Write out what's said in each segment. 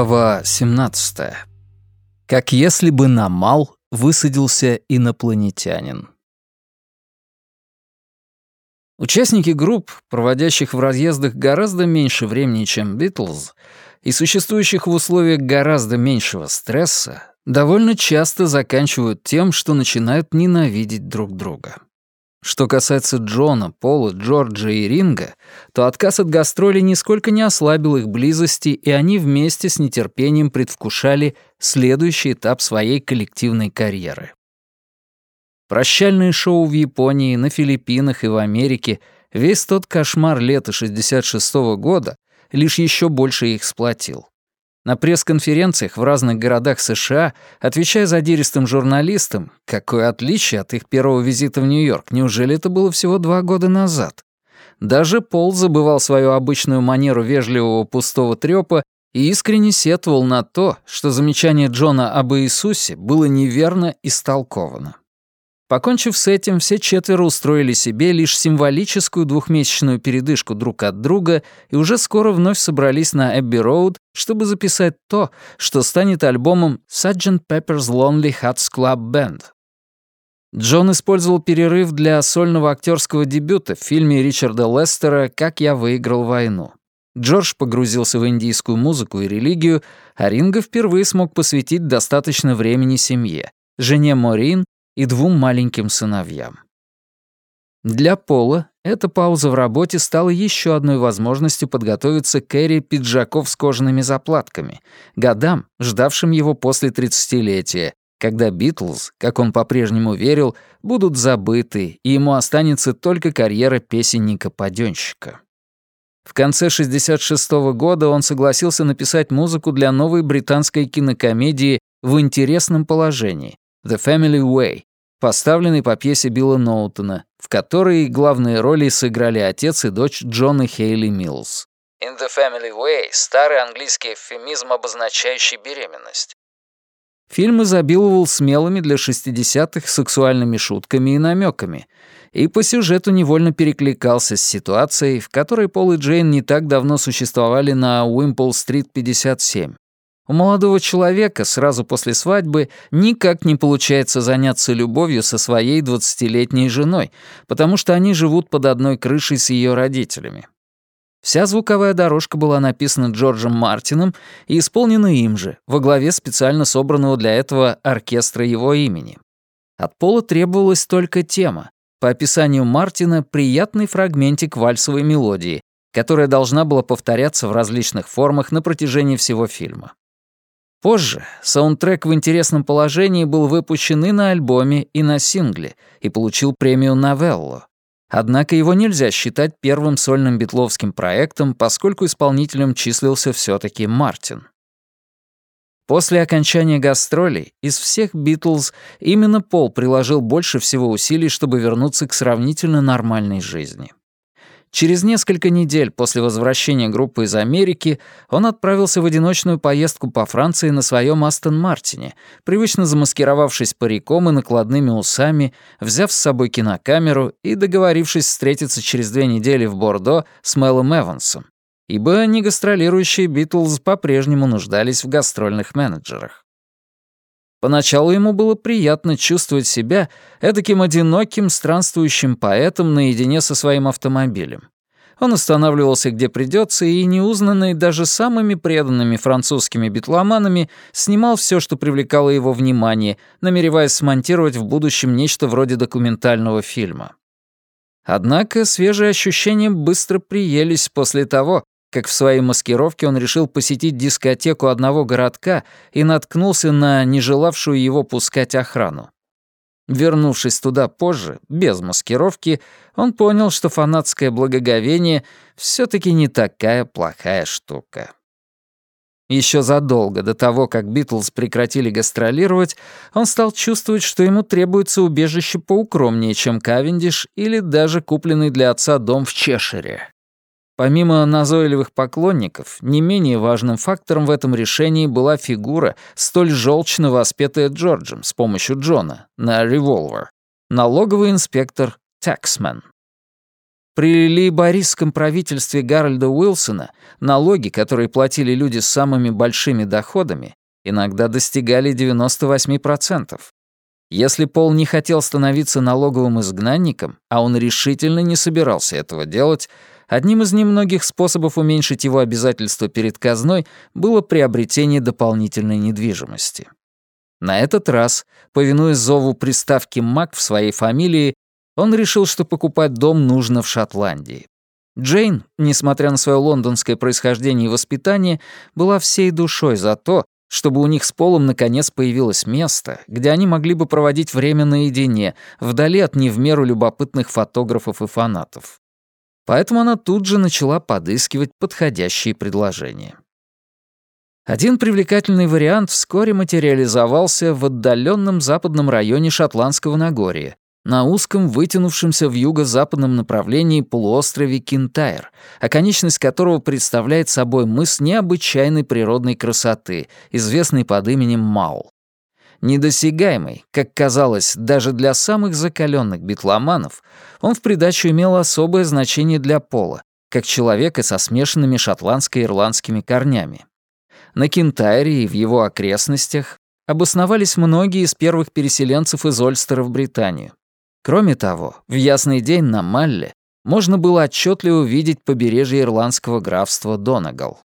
Глава 17. Как если бы на Мал высадился инопланетянин. Участники групп, проводящих в разъездах гораздо меньше времени, чем Битлз, и существующих в условиях гораздо меньшего стресса, довольно часто заканчивают тем, что начинают ненавидеть друг друга. Что касается Джона, Пола, Джорджа и Ринга, то отказ от гастролей нисколько не ослабил их близости, и они вместе с нетерпением предвкушали следующий этап своей коллективной карьеры. Прощальные шоу в Японии, на Филиппинах и в Америке, весь тот кошмар лета 66 -го года лишь еще больше их сплотил. На пресс-конференциях в разных городах США, отвечая задиристым журналистам, какое отличие от их первого визита в Нью-Йорк, неужели это было всего два года назад? Даже Пол забывал свою обычную манеру вежливого пустого трёпа и искренне сетовал на то, что замечание Джона об Иисусе было неверно истолковано. Покончив с этим, все четверо устроили себе лишь символическую двухмесячную передышку друг от друга и уже скоро вновь собрались на Эбби-Роуд, чтобы записать то, что станет альбомом Sgt. Pepper's Lonely Hearts Club Band. Джон использовал перерыв для сольного актерского дебюта в фильме Ричарда Лестера «Как я выиграл войну». Джордж погрузился в индийскую музыку и религию, а Ринго впервые смог посвятить достаточно времени семье, жене Морин и двум маленьким сыновьям. Для Пола эта пауза в работе стала еще одной возможностью подготовиться к эре пиджаков с кожаными заплатками, годам, ждавшим его после тридцатилетия, когда Битлз, как он по-прежнему верил, будут забыты, и ему останется только карьера песенника-паденщика. В конце 66 -го года он согласился написать музыку для новой британской кинокомедии «В интересном положении» «The Family Way», поставленный по пьесе Билла Ноутона, в которой главные роли сыграли отец и дочь Джона Хейли Миллс. «In the Family Way» — старый английский эвфемизм, обозначающий беременность. Фильм изобиловал смелыми для 60-х сексуальными шутками и намеками, и по сюжету невольно перекликался с ситуацией, в которой Пол и Джейн не так давно существовали на Уимпл-стрит 57, у молодого человека сразу после свадьбы никак не получается заняться любовью со своей двадцатилетней женой, потому что они живут под одной крышей с ее родителями. Вся звуковая дорожка была написана Джорджем Мартином и исполнена им же, во главе специально собранного для этого оркестра его имени. От Пола требовалась только тема. По описанию Мартина, приятный фрагментик вальсовой мелодии, которая должна была повторяться в различных формах на протяжении всего фильма. Позже саундтрек в интересном положении был выпущен и на альбоме, и на сингле, и получил премию «Новелло». Однако его нельзя считать первым сольным битловским проектом, поскольку исполнителем числился все таки Мартин. После окончания гастролей из всех «Битлз» именно Пол приложил больше всего усилий, чтобы вернуться к сравнительно нормальной жизни. Через несколько недель после возвращения группы из Америки он отправился в одиночную поездку по Франции на своем Астон Мартине, привычно замаскировавшись париком и накладными усами, взяв с собой кинокамеру и договорившись встретиться через две недели в Бордо с Мэлом Эвансом, ибо негастролирующие Битлз по-прежнему нуждались в гастрольных менеджерах. Поначалу ему было приятно чувствовать себя эдаким одиноким странствующим поэтом наедине со своим автомобилем. Он останавливался где придется и, неузнанный даже самыми преданными французскими битломанами, снимал все, что привлекало его внимание, намереваясь смонтировать в будущем нечто вроде документального фильма. Однако свежие ощущения быстро приелись после того, как в своей маскировке он решил посетить дискотеку одного городка и наткнулся на не желавшую его пускать охрану. Вернувшись туда позже, без маскировки, он понял, что фанатское благоговение все таки не такая плохая штука. Еще задолго до того, как Битлз прекратили гастролировать, он стал чувствовать, что ему требуется убежище поукромнее, чем Кавендиш или даже купленный для отца дом в Чешире. Помимо назойливых поклонников, не менее важным фактором в этом решении была фигура, столь желчно воспетая Джорджем с помощью Джона на револьвер, налоговый инспектор Таксмен. При лейбористском правительстве Гарольда Уилсона налоги, которые платили люди с самыми большими доходами, иногда достигали 98%. Если Пол не хотел становиться налоговым изгнанником, а он решительно не собирался этого делать, одним из немногих способов уменьшить его обязательства перед казной было приобретение дополнительной недвижимости. На этот раз, повинуясь зову приставки «Мак» в своей фамилии, он решил, что покупать дом нужно в Шотландии. Джейн, несмотря на свое лондонское происхождение и воспитание, была всей душой за то, чтобы у них с Полом наконец появилось место, где они могли бы проводить время наедине, вдали от не в меру любопытных фотографов и фанатов. Поэтому она тут же начала подыскивать подходящие предложения. Один привлекательный вариант вскоре материализовался в отдаленном западном районе Шотландского Нагорья, на узком, вытянувшемся в юго-западном направлении полуострове Кинтайр, оконечность которого представляет собой мыс необычайной природной красоты, известный под именем Маул. Недосягаемый, как казалось, даже для самых закаленных битломанов, он в придачу имел особое значение для Пола, как человека со смешанными шотландско-ирландскими корнями. На Кинтайре и в его окрестностях обосновались многие из первых переселенцев из Ольстера в Британию. Кроме того, в ясный день на Малле можно было отчетливо увидеть побережье ирландского графства Донегал.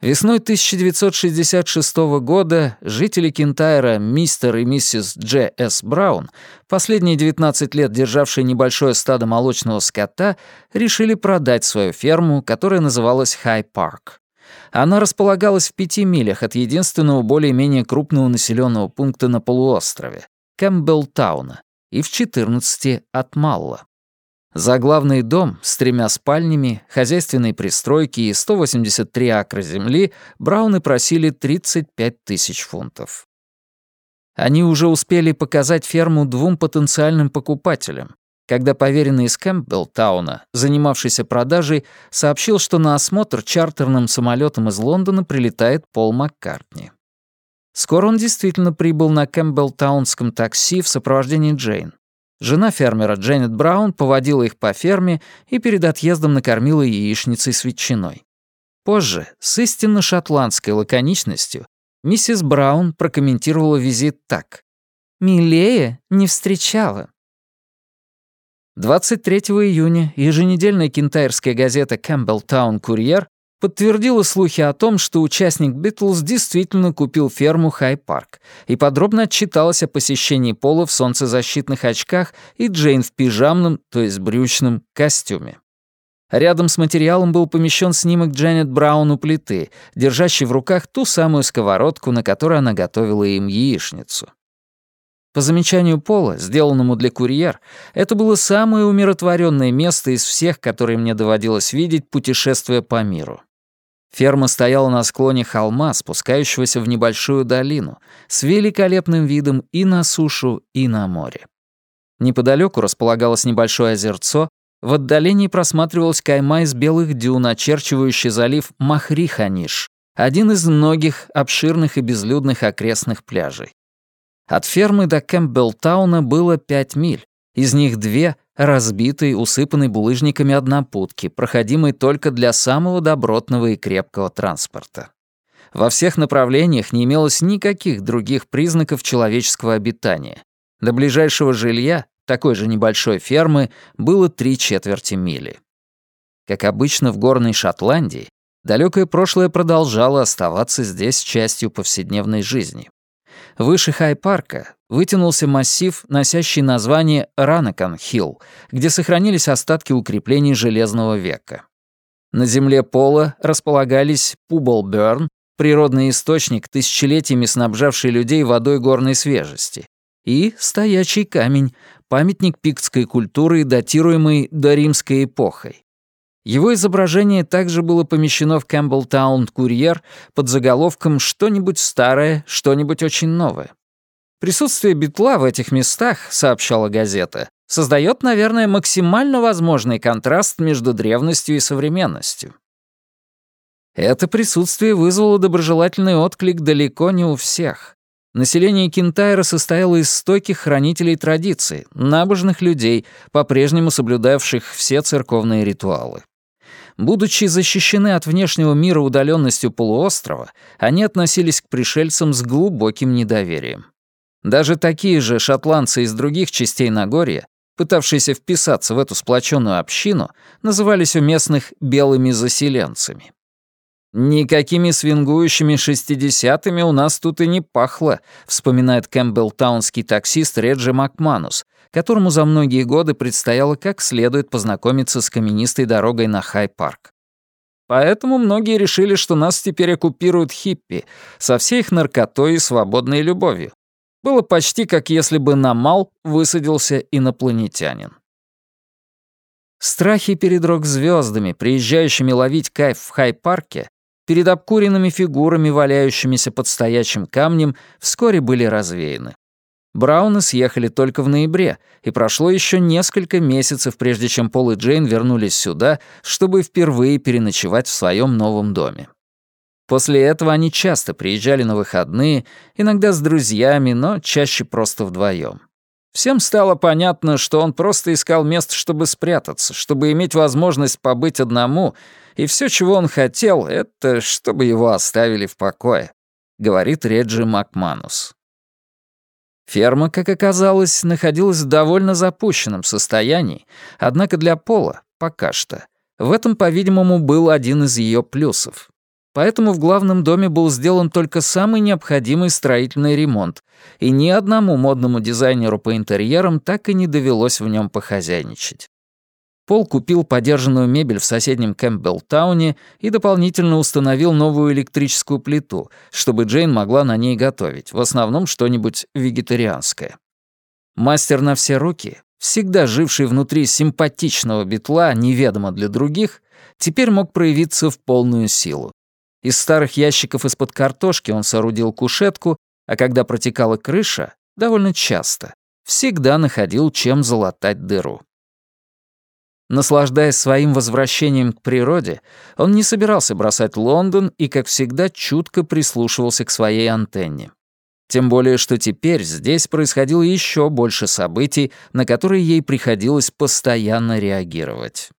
Весной 1966 года жители Кентайра мистер и миссис Дж. С. Браун, последние 19 лет державшие небольшое стадо молочного скота, решили продать свою ферму, которая называлась Хай Парк. Она располагалась в пяти милях от единственного более-менее крупного населенного пункта на полуострове — Кэмпбеллтауна, и в 14 от Малла. Заглавный дом с тремя спальнями, хозяйственной пристройки и 183 акра земли Брауны просили 35 тысяч фунтов. Они уже успели показать ферму двум потенциальным покупателям, когда поверенный из Кэмпбеллтауна, занимавшийся продажей, сообщил, что на осмотр чартерным самолетом из Лондона прилетает Пол Маккартни. Скоро он действительно прибыл на Кэмпбеллтаунском такси в сопровождении Джейн. Жена фермера Джанет Браун поводила их по ферме и перед отъездом накормила яичницей с ветчиной. Позже, с истинно шотландской лаконичностью, миссис Браун прокомментировала визит так. «Милее не встречала». 23 июня еженедельная кентайрская газета «Кэмпбеллтаун Курьер» подтвердила слухи о том, что участник Битлз действительно купил ферму Хай-Парк и подробно отчиталась о посещении Пола в солнцезащитных очках и Джейн в пижамном, то есть брючном, костюме. Рядом с материалом был помещен снимок Джанет Браун у плиты, держащей в руках ту самую сковородку, на которой она готовила им яичницу. По замечанию Пола, сделанному для курьер, это было самое умиротворенное место из всех, которые мне доводилось видеть, путешествуя по миру. Ферма стояла на склоне холма, спускающегося в небольшую долину, с великолепным видом и на сушу, и на море. Неподалеку располагалось небольшое озерцо, в отдалении просматривалась кайма из белых дюн, очерчивающий залив Махриханиш, один из многих обширных и безлюдных окрестных пляжей. От фермы до Кэмпбеллтауна было пять миль, из них две разбитой, усыпанной булыжниками однопутки, проходимой только для самого добротного и крепкого транспорта. Во всех направлениях не имелось никаких других признаков человеческого обитания. До ближайшего жилья, такой же небольшой фермы, было три четверти мили. Как обычно в горной Шотландии, далекое прошлое продолжало оставаться здесь частью повседневной жизни. Выше Хай-парка вытянулся массив, носящий название Ранакан-Хилл, где сохранились остатки укреплений Железного века. На земле пола располагались Публ-Бёрн, природный источник, тысячелетиями снабжавший людей водой горной свежести, и стоячий камень, памятник пиктской культуры, датируемый доримской эпохой. Его изображение также было помещено в Кэмпбеллтаун Курьер под заголовком «Что-нибудь старое, что-нибудь очень новое». Присутствие битла в этих местах, сообщала газета, создает, наверное, максимально возможный контраст между древностью и современностью. Это присутствие вызвало доброжелательный отклик далеко не у всех. Население Кентайра состояло из стойких хранителей традиций, набожных людей, по-прежнему соблюдавших все церковные ритуалы. Будучи защищены от внешнего мира удаленностью полуострова, они относились к пришельцам с глубоким недоверием. Даже такие же шотландцы из других частей Нагорья, пытавшиеся вписаться в эту сплоченную общину, назывались у местных «белыми заселенцами». «Никакими свингующими шестидесятыми у нас тут и не пахло», вспоминает кэмпбеллтаунский таксист Реджи Макманус, которому за многие годы предстояло как следует познакомиться с каменистой дорогой на Хай-парк. Поэтому многие решили, что нас теперь оккупируют хиппи со всей их наркотой и свободной любовью. Было почти как если бы на Мал высадился инопланетянин. Страхи перед рок-звездами, приезжающими ловить кайф в Хай-парке, перед обкуренными фигурами, валяющимися под стоячим камнем, вскоре были развеяны. Брауны съехали только в ноябре, и прошло еще несколько месяцев, прежде чем Пол и Джейн вернулись сюда, чтобы впервые переночевать в своем новом доме. После этого они часто приезжали на выходные, иногда с друзьями, но чаще просто вдвоем. Всем стало понятно, что он просто искал место, чтобы спрятаться, чтобы иметь возможность побыть одному, и все, чего он хотел, это чтобы его оставили в покое, говорит Реджи Макманус. Ферма, как оказалось, находилась в довольно запущенном состоянии, однако для Пола, пока что, в этом, по-видимому, был один из ее плюсов. Поэтому в главном доме был сделан только самый необходимый строительный ремонт, и ни одному модному дизайнеру по интерьерам так и не довелось в нем похозяйничать. Пол купил подержанную мебель в соседнем Кэмпбеллтауне и дополнительно установил новую электрическую плиту, чтобы Джейн могла на ней готовить, в основном что-нибудь вегетарианское. Мастер на все руки, всегда живший внутри симпатичного битла, неведомо для других, теперь мог проявиться в полную силу. Из старых ящиков из-под картошки он соорудил кушетку, а когда протекала крыша, довольно часто, всегда находил чем залатать дыру. Наслаждаясь своим возвращением к природе, он не собирался бросать Лондон и, как всегда, чутко прислушивался к своей антенне. Тем более, что теперь здесь происходило еще больше событий, на которые ей приходилось постоянно реагировать.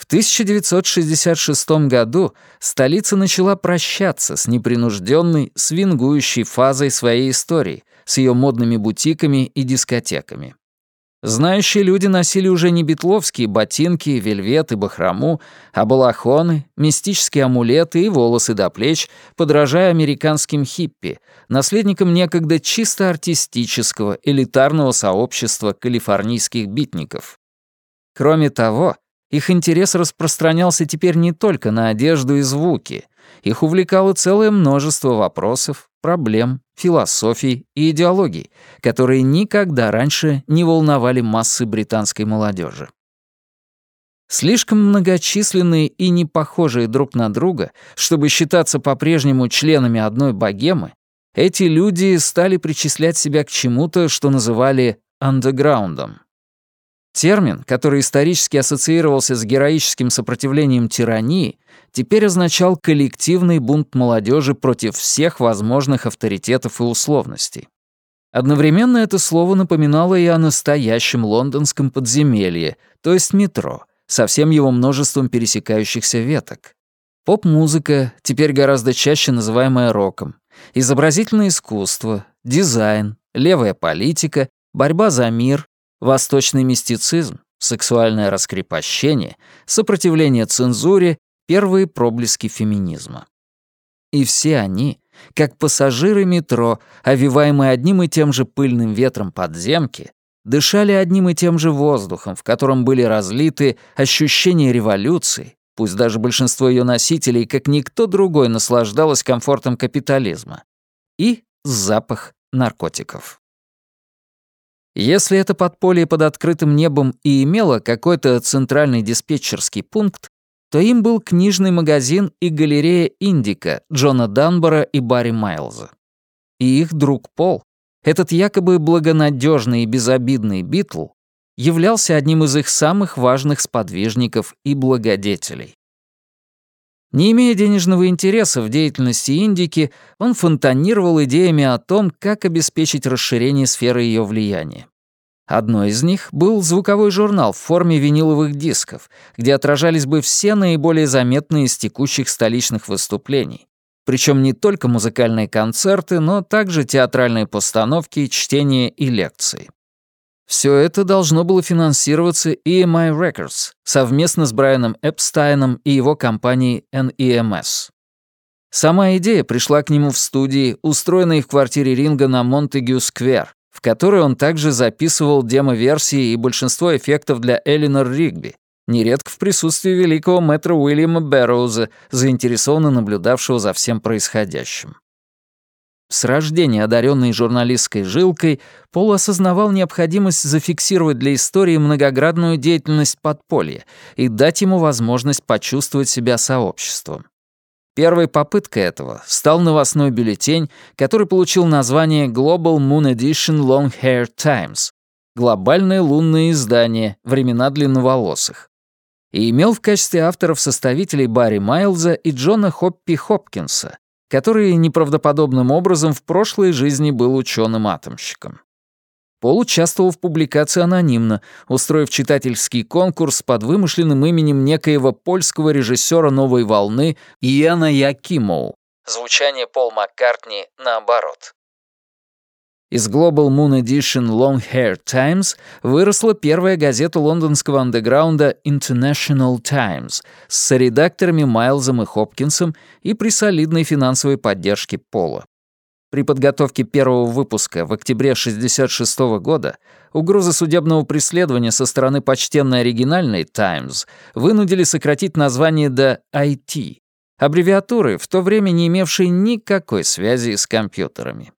В 1966 году столица начала прощаться с непринужденной, свингующей фазой своей истории, с ее модными бутиками и дискотеками. Знающие люди носили уже не битловские ботинки, вельвет и бахрому, а балахоны, мистические амулеты и волосы до плеч, подражая американским хиппи, наследникам некогда чисто артистического, элитарного сообщества калифорнийских битников. Кроме того, их интерес распространялся теперь не только на одежду и звуки. Их увлекало целое множество вопросов, проблем, философий и идеологий, которые никогда раньше не волновали массы британской молодежи. Слишком многочисленные и не похожие друг на друга, чтобы считаться по-прежнему членами одной богемы, эти люди стали причислять себя к чему-то, что называли «андеграундом». Термин, который исторически ассоциировался с героическим сопротивлением тирании, теперь означал коллективный бунт молодежи против всех возможных авторитетов и условностей. Одновременно это слово напоминало и о настоящем лондонском подземелье, то есть метро, со всем его множеством пересекающихся веток. Поп-музыка, теперь гораздо чаще называемая роком, изобразительное искусство, дизайн, левая политика, борьба за мир, Восточный мистицизм, сексуальное раскрепощение, сопротивление цензуре — первые проблески феминизма. И все они, как пассажиры метро, овиваемые одним и тем же пыльным ветром подземки, дышали одним и тем же воздухом, в котором были разлиты ощущения революции, пусть даже большинство ее носителей, как никто другой, наслаждалось комфортом капитализма, и запах наркотиков. Если это подполье под открытым небом и имело какой-то центральный диспетчерский пункт, то им был книжный магазин и галерея «Индика» Джона Данбора и Барри Майлза. И их друг Пол, этот якобы благонадежный и безобидный Битл, являлся одним из их самых важных сподвижников и благодетелей. Не имея денежного интереса в деятельности Индики, он фонтанировал идеями о том, как обеспечить расширение сферы ее влияния. Одной из них был звуковой журнал в форме виниловых дисков, где отражались бы все наиболее заметные из текущих столичных выступлений. Причем не только музыкальные концерты, но также театральные постановки, чтения и лекции. Все это должно было финансироваться EMI Records совместно с Брайаном Эпстайном и его компанией NEMS. Сама идея пришла к нему в студии, устроенной в квартире Ринга на Монтегю-сквер, в которой он также записывал демо-версии и большинство эффектов для Элинор Ригби, нередко в присутствии великого мэтра Уильяма Бэрроуза, заинтересованно наблюдавшего за всем происходящим. С рождения одаренной журналистской жилкой, Пол осознавал необходимость зафиксировать для истории многоградную деятельность подполья и дать ему возможность почувствовать себя сообществом. Первой попыткой этого стал новостной бюллетень, который получил название Global Moon Edition Long Hair Times — глобальное лунное издание. «Времена длинноволосых» и имел в качестве авторов-составителей Барри Майлза и Джона Хоппи Хопкинса, который неправдоподобным образом в прошлой жизни был ученым-атомщиком. Пол участвовал в публикации анонимно, устроив читательский конкурс под вымышленным именем некоего польского режиссера «Новой волны» Иэна Якимоу. Звучание Пол Маккартни наоборот. Из Global Moon Edition Long Hair Times выросла первая газета лондонского андеграунда International Times с соредакторами Майлзом и Хопкинсом и при солидной финансовой поддержке Пола. При подготовке первого выпуска в октябре 1966 года угрозы судебного преследования со стороны почтенной оригинальной Times вынудили сократить название до IT, аббревиатуры, в то время не имевшей никакой связи с компьютерами.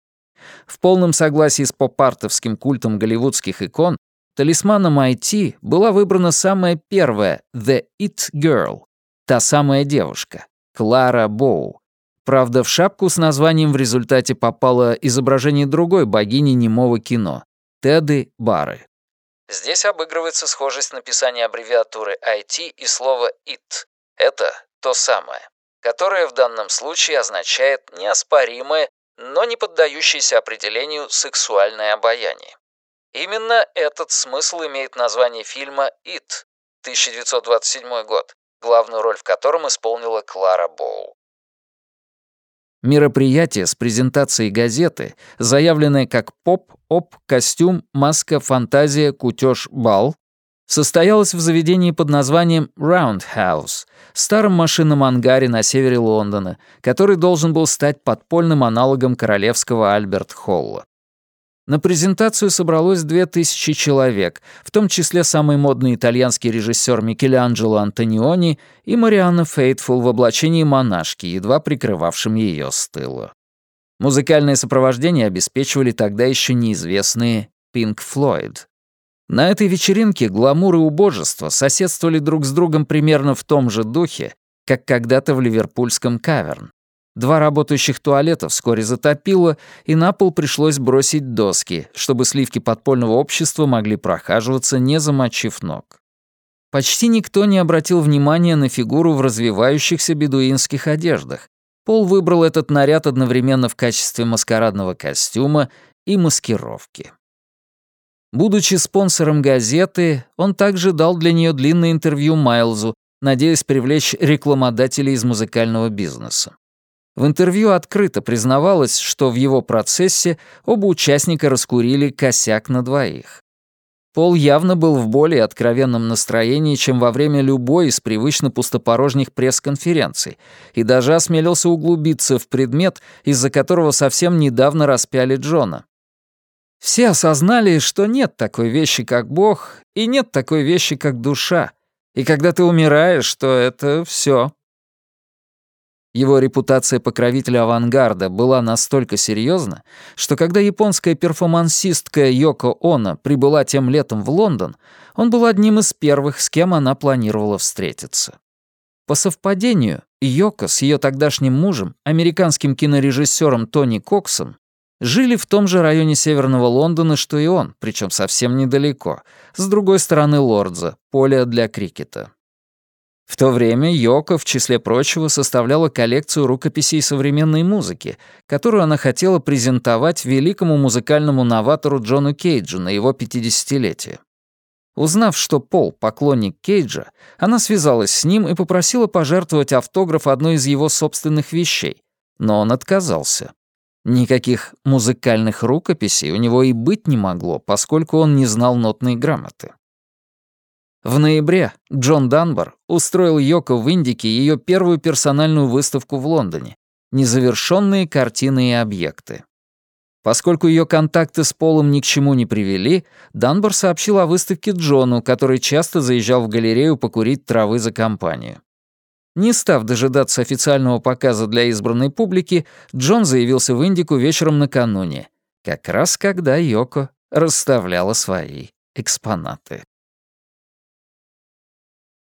В полном согласии с попартовским культом голливудских икон, талисманом IT была выбрана самая первая «The It Girl», та самая девушка, Клара Боу. Правда, в шапку с названием в результате попало изображение другой богини немого кино — Теды Бары. Здесь обыгрывается схожесть написания аббревиатуры IT и слова «it». Это то самое, которое в данном случае означает неоспоримое но не поддающийся определению сексуальное обаяние. Именно этот смысл имеет название фильма «It» 1927 год, главную роль в котором исполнила Клара Боу. Мероприятие с презентацией газеты, заявленное как поп, оп, костюм, маска, фантазия, кутеж, бал, состоялось в заведении под названием Roundhouse, старом машинном ангаре на севере Лондона, который должен был стать подпольным аналогом королевского Альберт-Холла. На презентацию собралось две тысячи человек, в том числе самый модный итальянский режиссер Микеланджело Антониони и Марианна Фейтфул в облачении монашки, едва прикрывавшим ее с тыла. Музыкальное сопровождение обеспечивали тогда еще неизвестные Pink Floyd. На этой вечеринке гламур и убожество соседствовали друг с другом примерно в том же духе, как когда-то в ливерпульском каверн. Два работающих туалета вскоре затопило, и на пол пришлось бросить доски, чтобы сливки подпольного общества могли прохаживаться, не замочив ног. Почти никто не обратил внимания на фигуру в развивающихся бедуинских одеждах. Пол выбрал этот наряд одновременно в качестве маскарадного костюма и маскировки. Будучи спонсором газеты, он также дал для нее длинное интервью Майлзу, надеясь привлечь рекламодателей из музыкального бизнеса. В интервью открыто признавалось, что в его процессе оба участника раскурили косяк на двоих. Пол явно был в более откровенном настроении, чем во время любой из привычно пустопорожних пресс-конференций, и даже осмелился углубиться в предмет, из-за которого совсем недавно распяли Джона. Все осознали, что нет такой вещи, как Бог, и нет такой вещи, как душа. И когда ты умираешь, то это все. Его репутация покровителя авангарда была настолько серьезна, что когда японская перформансистка Йоко Оно прибыла тем летом в Лондон, он был одним из первых, с кем она планировала встретиться. По совпадению, Йоко с ее тогдашним мужем, американским кинорежиссером Тони Коксом, жили в том же районе северного Лондона, что и он, причем совсем недалеко, с другой стороны Лордза, поля для крикета. В то время Йоко, в числе прочего, составляла коллекцию рукописей современной музыки, которую она хотела презентовать великому музыкальному новатору Джону Кейджу на его 50-летие. Узнав, что Пол — поклонник Кейджа, она связалась с ним и попросила пожертвовать автограф одной из его собственных вещей, но он отказался. Никаких музыкальных рукописей у него и быть не могло, поскольку он не знал нотной грамоты. В ноябре Джон Данбар устроил Йоко в Индике ее первую персональную выставку в Лондоне «Незавершенные картины и объекты». Поскольку ее контакты с Полом ни к чему не привели, Данбар сообщил о выставке Джону, который часто заезжал в галерею покурить травы за компанию. Не став дожидаться официального показа для избранной публики, Джон заявился в Индику вечером накануне, как раз когда Йоко расставляла свои экспонаты.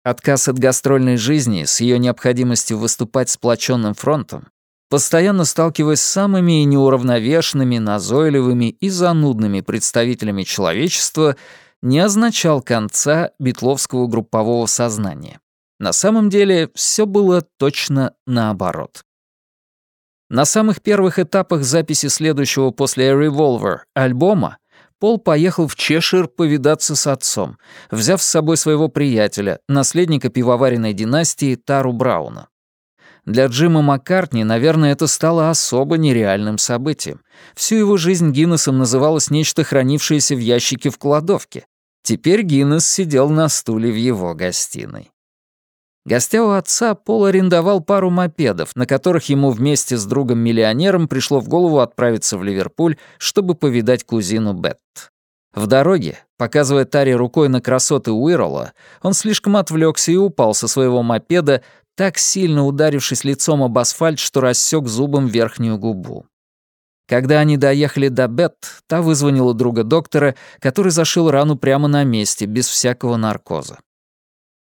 Отказ от гастрольной жизни с ее необходимостью выступать сплоченным фронтом, постоянно сталкиваясь с самыми неуравновешенными, назойливыми и занудными представителями человечества, не означал конца битловского группового сознания. На самом деле все было точно наоборот. На самых первых этапах записи следующего после Revolver альбома Пол поехал в Чешир повидаться с отцом, взяв с собой своего приятеля, наследника пивоваренной династии Тару Брауна. Для Джима Маккартни, наверное, это стало особо нереальным событием. Всю его жизнь Гиннесом называлось нечто, хранившееся в ящике в кладовке. Теперь Гиннес сидел на стуле в его гостиной. Гостя у отца, Пол арендовал пару мопедов, на которых ему вместе с другом-миллионером пришло в голову отправиться в Ливерпуль, чтобы повидать кузину Бет. В дороге, показывая Таре рукой на красоты Уиррола, он слишком отвлекся и упал со своего мопеда, так сильно ударившись лицом об асфальт, что рассек зубом верхнюю губу. Когда они доехали до Бет, та вызвонила друга доктора, который зашил рану прямо на месте, без всякого наркоза.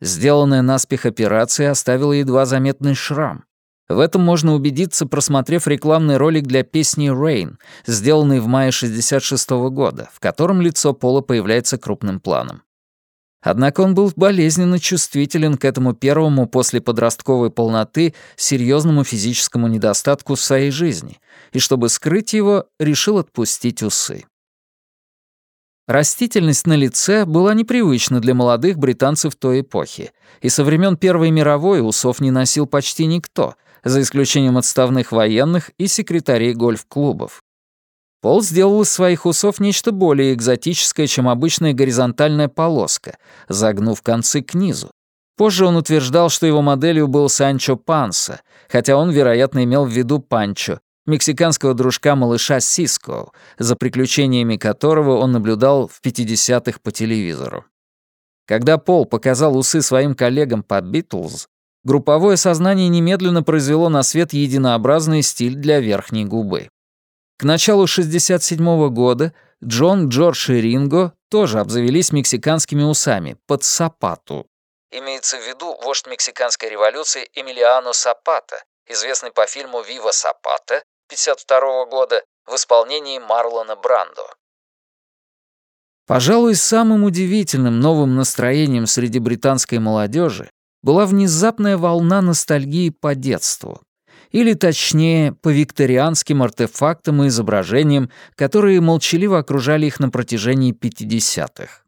Сделанная наспех операция оставила едва заметный шрам. В этом можно убедиться, просмотрев рекламный ролик для песни «Rain», сделанный в мае 66 -го года, в котором лицо Пола появляется крупным планом. Однако он был болезненно чувствителен к этому первому после подростковой полноты серьезному физическому недостатку в своей жизни, и чтобы скрыть его, решил отпустить усы. Растительность на лице была непривычна для молодых британцев той эпохи, и со времен Первой мировой усов не носил почти никто, за исключением отставных военных и секретарей гольф-клубов. Пол сделал из своих усов нечто более экзотическое, чем обычная горизонтальная полоска, загнув концы к низу. Позже он утверждал, что его моделью был Санчо Панса, хотя он, вероятно, имел в виду Панчо, мексиканского дружка малыша Сиско, за приключениями которого он наблюдал в 50-х по телевизору. Когда Пол показал усы своим коллегам по «Битлз», групповое сознание немедленно произвело на свет единообразный стиль для верхней губы. К началу 67 -го года Джон, Джордж и Ринго тоже обзавелись мексиканскими усами под сапату. Имеется в виду вождь мексиканской революции Эмилиано Сапата, известный по фильму «Вива Сапата» 1952 года в исполнении Марлона Брандо. Пожалуй, самым удивительным новым настроением среди британской молодежи была внезапная волна ностальгии по детству. Или, точнее, по викторианским артефактам и изображениям, которые молчаливо окружали их на протяжении 50-х.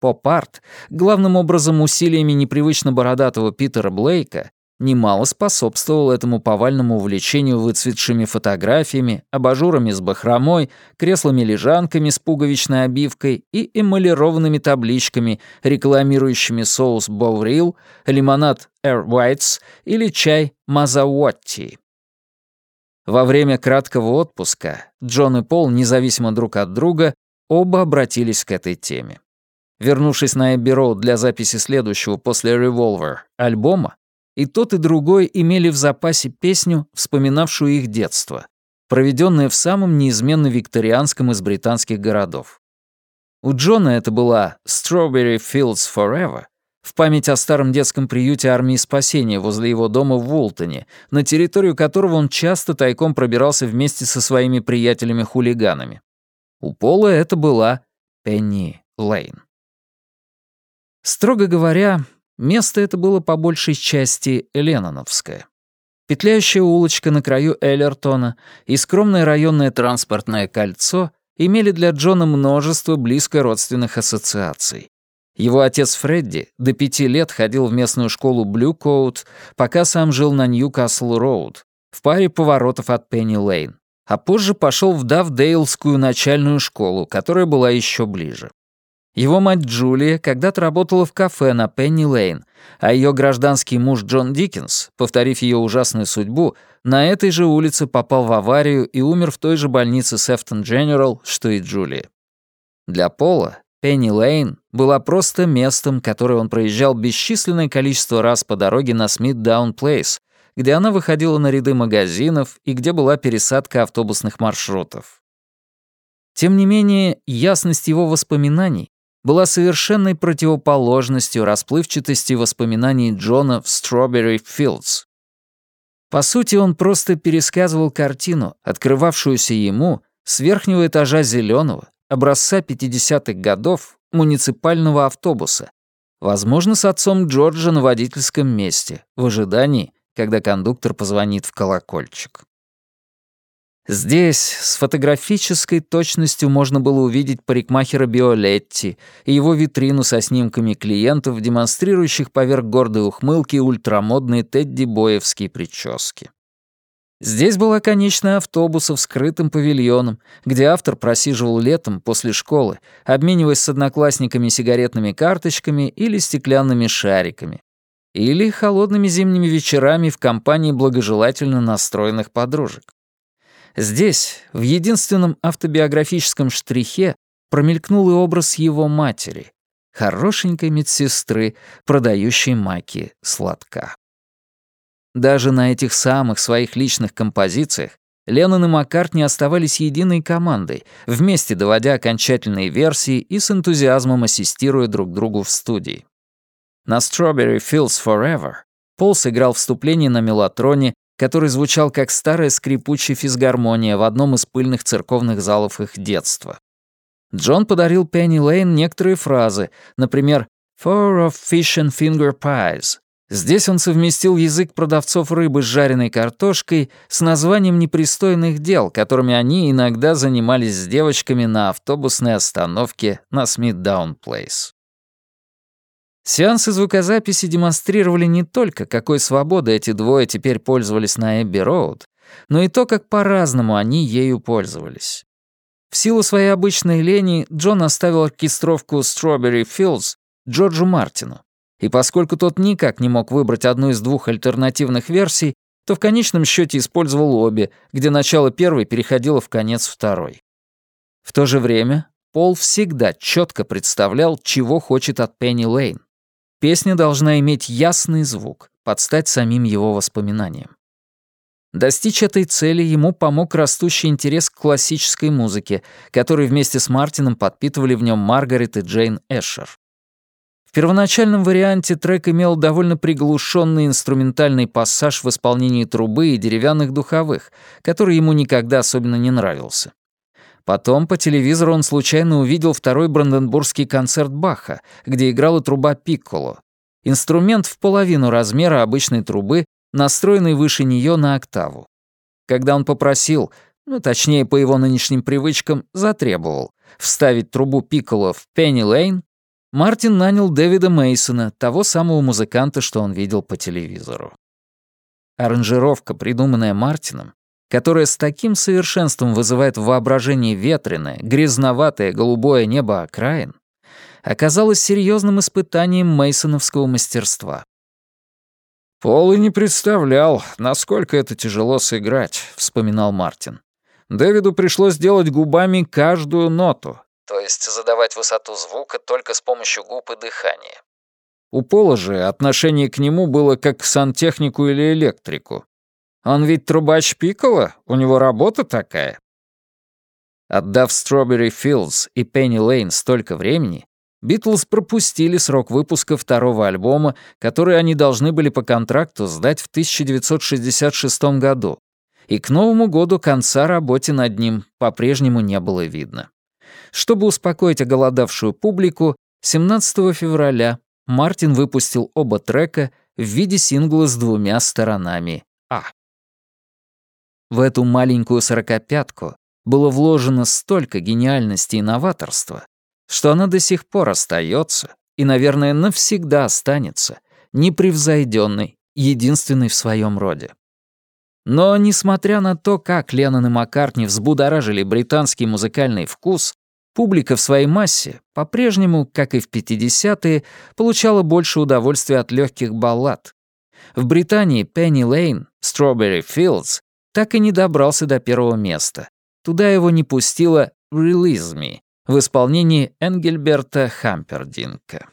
Поп-арт, главным образом усилиями непривычно бородатого Питера Блейка, немало способствовал этому повальному увлечению выцветшими фотографиями, абажурами с бахромой, креслами-лежанками с пуговичной обивкой и эмалированными табличками, рекламирующими соус Боурил, лимонад Air Whites или чай Мазауотти. Во время краткого отпуска Джон и Пол, независимо друг от друга, оба обратились к этой теме. Вернувшись на Эбби-Роуд для записи следующего после Revolver альбома, и тот, и другой имели в запасе песню, вспоминавшую их детство, проведенное в самом неизменно викторианском из британских городов. У Джона это была «Strawberry Fields Forever», в память о старом детском приюте армии спасения возле его дома в Вултоне, на территорию которого он часто тайком пробирался вместе со своими приятелями-хулиганами. У Пола это была Пенни Лейн. Строго говоря, место это было по большей части Ленноновское. Петляющая улочка на краю Эллертона и скромное районное транспортное кольцо имели для Джона множество близко родственных ассоциаций. Его отец Фредди до пяти лет ходил в местную школу Блю Коут, пока сам жил на Ньюкасл-Роуд, в паре поворотов от Пенни-Лейн, а позже пошел в Давдейлскую начальную школу, которая была еще ближе. Его мать Джулия когда-то работала в кафе на Пенни-Лейн, а ее гражданский муж Джон Диккенс, повторив ее ужасную судьбу, на этой же улице попал в аварию и умер в той же больнице Сефтон Дженерал, что и Джулия. Для Пола Пенни-Лейн была просто местом, которое он проезжал бесчисленное количество раз по дороге на Смит-Даун-Плейс, где она выходила на ряды магазинов и где была пересадка автобусных маршрутов. Тем не менее, ясность его воспоминаний была совершенной противоположностью расплывчатости воспоминаний Джона в «Strawberry Fields». По сути, он просто пересказывал картину, открывавшуюся ему с верхнего этажа зеленого, образца 50-х годов, муниципального автобуса, возможно, с отцом Джорджа на водительском месте, в ожидании, когда кондуктор позвонит в колокольчик. Здесь с фотографической точностью можно было увидеть парикмахера Биолетти и его витрину со снимками клиентов, демонстрирующих поверх гордой ухмылки ультрамодные тедди-боевские прически. Здесь была конечная автобуса в скрытым павильоном, где автор просиживал летом после школы, обмениваясь с одноклассниками сигаретными карточками или стеклянными шариками, или холодными зимними вечерами в компании благожелательно настроенных подружек. Здесь, в единственном автобиографическом штрихе, промелькнул и образ его матери, хорошенькой медсестры, продающей маки сладка. Даже на этих самых своих личных композициях Леннон и Маккартни оставались единой командой, вместе доводя окончательные версии и с энтузиазмом ассистируя друг другу в студии. На Strawberry Fields Forever Пол сыграл вступление на мелатроне который звучал как старая скрипучая физгармония в одном из пыльных церковных залов их детства. Джон подарил Пенни Лейн некоторые фразы, например «four of fish and finger pies». Здесь он совместил язык продавцов рыбы с жареной картошкой с названием непристойных дел, которыми они иногда занимались с девочками на автобусной остановке на Смитдаун Плейс. Сеансы звукозаписи демонстрировали не только, какой свободой эти двое теперь пользовались на Эбби-Роуд, но и то, как по-разному они ею пользовались. В силу своей обычной лени Джон оставил оркестровку Strawberry Fields Джорджу Мартину, и поскольку тот никак не мог выбрать одну из двух альтернативных версий, то в конечном счете использовал обе, где начало первой переходило в конец второй. В то же время Пол всегда четко представлял, чего хочет от Пенни Лейн. Песня должна иметь ясный звук, подстать самим его воспоминаниям. Достичь этой цели ему помог растущий интерес к классической музыке, который вместе с Мартином подпитывали в нем Маргарет и Джейн Эшер. В первоначальном варианте трек имел довольно приглушенный инструментальный пассаж в исполнении трубы и деревянных духовых, который ему никогда особенно не нравился. Потом по телевизору он случайно увидел второй бранденбургский концерт Баха, где играла труба пикколо. Инструмент в половину размера обычной трубы, настроенный выше нее на октаву. Когда он попросил, ну, точнее, по его нынешним привычкам, затребовал, вставить трубу пикколо в Пенни Лейн, Мартин нанял Дэвида Мейсона, того самого музыканта, что он видел по телевизору. Аранжировка, придуманная Мартином, которая с таким совершенством вызывает в воображении ветреное, грязноватое голубое небо окраин, оказалось серьезным испытанием мейсоновского мастерства. «Пол и не представлял, насколько это тяжело сыграть», — вспоминал Мартин. «Дэвиду пришлось делать губами каждую ноту». То есть задавать высоту звука только с помощью губ и дыхания. У Пола же отношение к нему было как к сантехнику или электрику. Он ведь трубач Пикколо, у него работа такая». Отдав Strawberry Fields и Penny Lane столько времени, Битлз пропустили срок выпуска второго альбома, который они должны были по контракту сдать в 1966 году, и к Новому году конца работе над ним по-прежнему не было видно. Чтобы успокоить оголодавшую публику, 17 февраля Мартин выпустил оба трека в виде сингла с двумя сторонами. В эту маленькую сорокопятку было вложено столько гениальности и новаторства, что она до сих пор остается и, наверное, навсегда останется непревзойденной, единственной в своем роде. Но, несмотря на то, как Леннон и Маккартни взбудоражили британский музыкальный вкус, публика в своей массе по-прежнему, как и в 50-е, получала больше удовольствия от легких баллад. В Британии Penny Lane, Strawberry Fields так и не добрался до первого места. Туда его не пустила «Release Me» в исполнении Энгельберта Хампердинка.